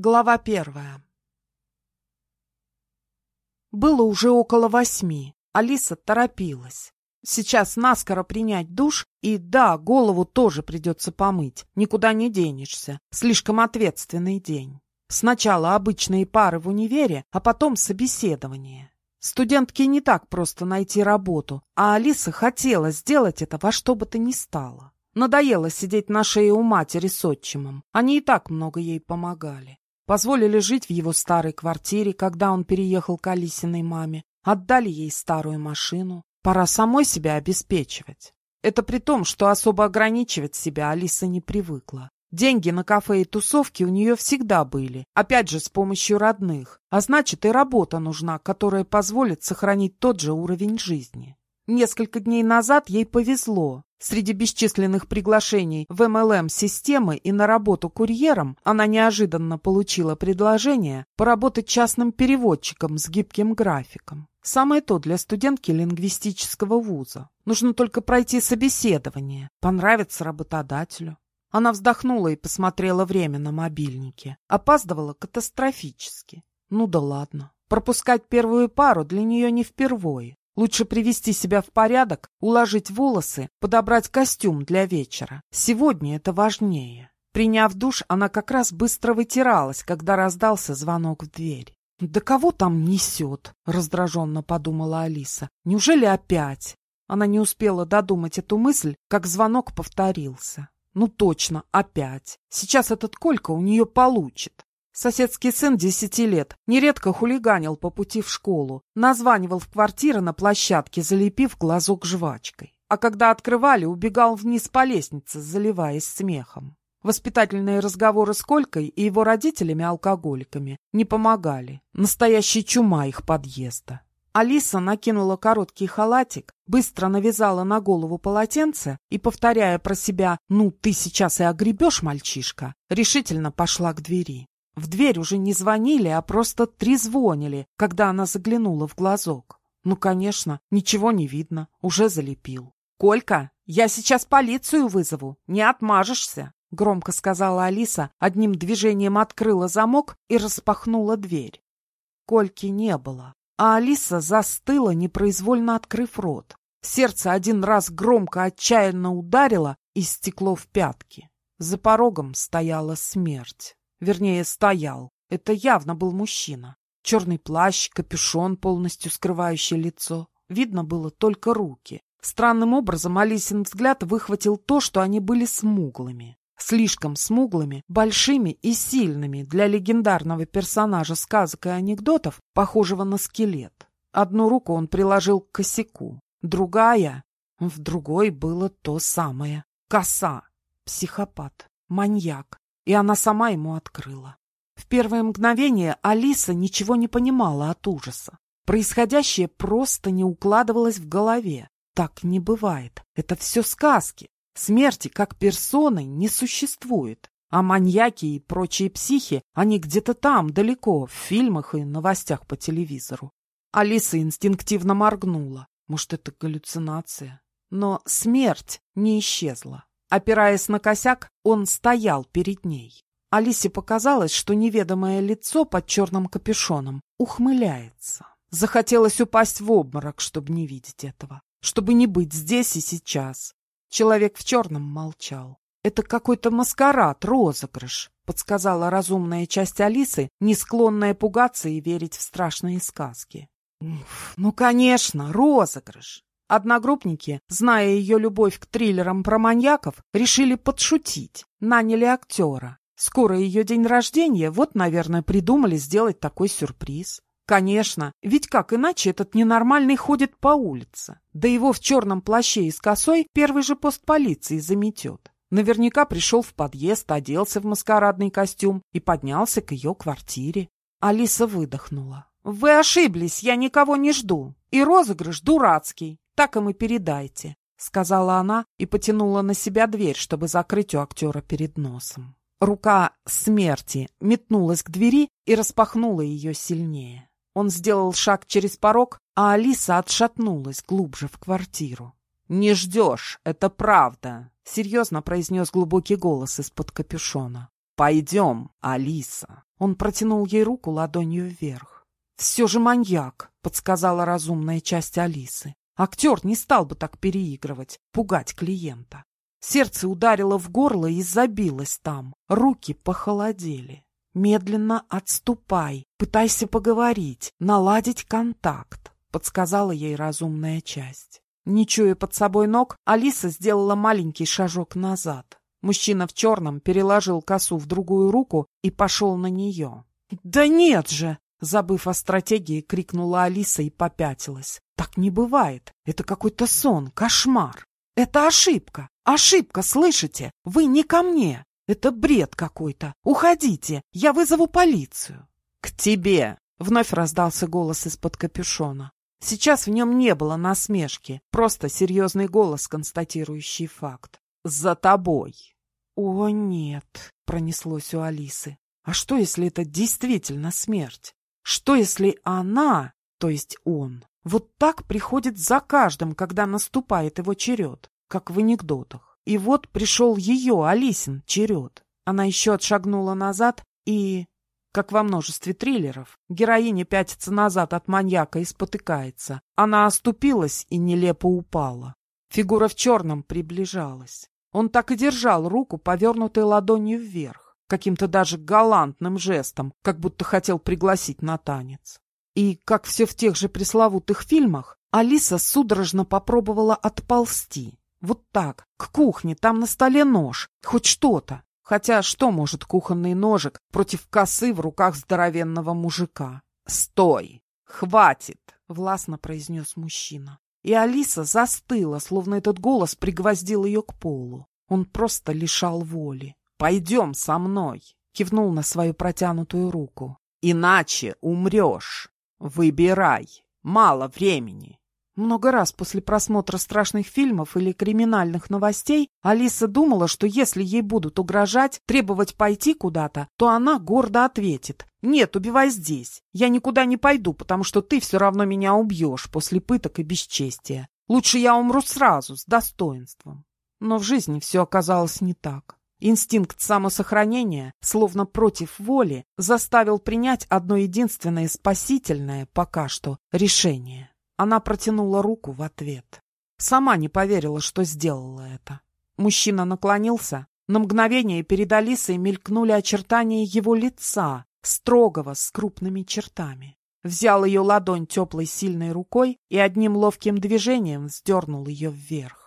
Глава первая Было уже около восьми. Алиса торопилась. Сейчас наскоро принять душ, и да, голову тоже придется помыть. Никуда не денешься. Слишком ответственный день. Сначала обычные пары в универе, а потом собеседование. Студентке не так просто найти работу, а Алиса хотела сделать это во что бы то ни стало. Надоело сидеть на шее у матери с отчимом. Они и так много ей помогали. Позволили жить в его старой квартире, когда он переехал к Алисиной маме. Отдали ей старую машину. Пора самой себя обеспечивать. Это при том, что особо ограничивать себя Алиса не привыкла. Деньги на кафе и тусовки у нее всегда были, опять же с помощью родных, а значит и работа нужна, которая позволит сохранить тот же уровень жизни. Несколько дней назад ей повезло. Среди бесчисленных приглашений в MLM-системы и на работу курьером она неожиданно получила предложение поработать частным переводчиком с гибким графиком. Самое то для студентки лингвистического вуза. Нужно только пройти собеседование, понравиться работодателю. Она вздохнула и посмотрела время на мобильнике. Опаздывала катастрофически. Ну да ладно. Пропускать первую пару для нее не впервые. Лучше привести себя в порядок, уложить волосы, подобрать костюм для вечера. Сегодня это важнее. Приняв душ, она как раз быстро вытиралась, когда раздался звонок в дверь. «Да кого там несет?» — раздраженно подумала Алиса. «Неужели опять?» Она не успела додумать эту мысль, как звонок повторился. «Ну точно, опять. Сейчас этот Колька у нее получит». Соседский сын десяти лет нередко хулиганил по пути в школу, названивал в квартиры на площадке, залепив глазок жвачкой. А когда открывали, убегал вниз по лестнице, заливаясь смехом. Воспитательные разговоры с Колькой и его родителями-алкоголиками не помогали. Настоящая чума их подъезда. Алиса накинула короткий халатик, быстро навязала на голову полотенце и, повторяя про себя «Ну, ты сейчас и огребешь, мальчишка», решительно пошла к двери. В дверь уже не звонили, а просто трезвонили, когда она заглянула в глазок. Ну, конечно, ничего не видно, уже залепил. «Колька, я сейчас полицию вызову, не отмажешься!» Громко сказала Алиса, одним движением открыла замок и распахнула дверь. Кольки не было, а Алиса застыла, непроизвольно открыв рот. Сердце один раз громко отчаянно ударило и стекло в пятки. За порогом стояла смерть. Вернее, стоял. Это явно был мужчина. Черный плащ, капюшон, полностью скрывающий лицо. Видно было только руки. Странным образом Алисин взгляд выхватил то, что они были смуглыми. Слишком смуглыми, большими и сильными для легендарного персонажа сказок и анекдотов, похожего на скелет. Одну руку он приложил к косяку, другая... В другой было то самое. Коса. Психопат. Маньяк и она сама ему открыла. В первое мгновение Алиса ничего не понимала от ужаса. Происходящее просто не укладывалось в голове. Так не бывает. Это все сказки. Смерти как персоны не существует. А маньяки и прочие психи, они где-то там, далеко, в фильмах и новостях по телевизору. Алиса инстинктивно моргнула. Может, это галлюцинация? Но смерть не исчезла. Опираясь на косяк, он стоял перед ней. Алисе показалось, что неведомое лицо под черным капюшоном ухмыляется. Захотелось упасть в обморок, чтобы не видеть этого, чтобы не быть здесь и сейчас. Человек в черном молчал. «Это какой-то маскарад, розыгрыш», — подсказала разумная часть Алисы, не склонная пугаться и верить в страшные сказки. «Ну, конечно, розыгрыш. Одногруппники, зная ее любовь к триллерам про маньяков, решили подшутить, наняли актера. Скоро ее день рождения, вот, наверное, придумали сделать такой сюрприз. Конечно, ведь как иначе этот ненормальный ходит по улице? Да его в черном плаще и с косой первый же пост полиции заметет. Наверняка пришел в подъезд, оделся в маскарадный костюм и поднялся к ее квартире. Алиса выдохнула. «Вы ошиблись, я никого не жду. И розыгрыш дурацкий так им и передайте», — сказала она и потянула на себя дверь, чтобы закрыть у актера перед носом. Рука смерти метнулась к двери и распахнула ее сильнее. Он сделал шаг через порог, а Алиса отшатнулась глубже в квартиру. «Не ждешь, это правда», — серьезно произнес глубокий голос из-под капюшона. «Пойдем, Алиса». Он протянул ей руку ладонью вверх. «Все же маньяк», — подсказала разумная часть Алисы. Актер не стал бы так переигрывать, пугать клиента. Сердце ударило в горло и забилось там. Руки похолодели. Медленно отступай, пытайся поговорить, наладить контакт, подсказала ей разумная часть. Не чуя под собой ног, Алиса сделала маленький шажок назад. Мужчина в черном переложил косу в другую руку и пошел на нее. «Да нет же!» Забыв о стратегии, крикнула Алиса и попятилась. «Так не бывает. Это какой-то сон, кошмар. Это ошибка. Ошибка, слышите? Вы не ко мне. Это бред какой-то. Уходите, я вызову полицию. К тебе! Вновь раздался голос из-под капюшона. Сейчас в нем не было насмешки, просто серьезный голос, констатирующий факт. «За тобой!» «О, нет!» — пронеслось у Алисы. «А что, если это действительно смерть? Что, если она, то есть он, вот так приходит за каждым, когда наступает его черед, как в анекдотах? И вот пришел ее, Алисин, черед. Она еще отшагнула назад и, как во множестве триллеров, героиня пятится назад от маньяка и спотыкается. Она оступилась и нелепо упала. Фигура в черном приближалась. Он так и держал руку, повернутой ладонью вверх, каким-то даже галантным жестом, как будто хотел пригласить на танец. И, как все в тех же пресловутых фильмах, Алиса судорожно попробовала отползти, вот так, к кухне, там на столе нож, хоть что-то. Хотя что может кухонный ножик против косы в руках здоровенного мужика? «Стой! Хватит!» — властно произнес мужчина. И Алиса застыла, словно этот голос пригвоздил ее к полу. Он просто лишал воли. «Пойдем со мной!» — кивнул на свою протянутую руку. «Иначе умрешь. Выбирай. Мало времени. Много раз после просмотра страшных фильмов или криминальных новостей Алиса думала, что если ей будут угрожать, требовать пойти куда-то, то она гордо ответит «Нет, убивай здесь. Я никуда не пойду, потому что ты все равно меня убьешь после пыток и бесчестия. Лучше я умру сразу, с достоинством». Но в жизни все оказалось не так. Инстинкт самосохранения, словно против воли, заставил принять одно единственное спасительное, пока что, решение. Она протянула руку в ответ. Сама не поверила, что сделала это. Мужчина наклонился. На мгновение перед Алисой мелькнули очертания его лица, строгого, с крупными чертами. Взял ее ладонь теплой сильной рукой и одним ловким движением сдернул ее вверх.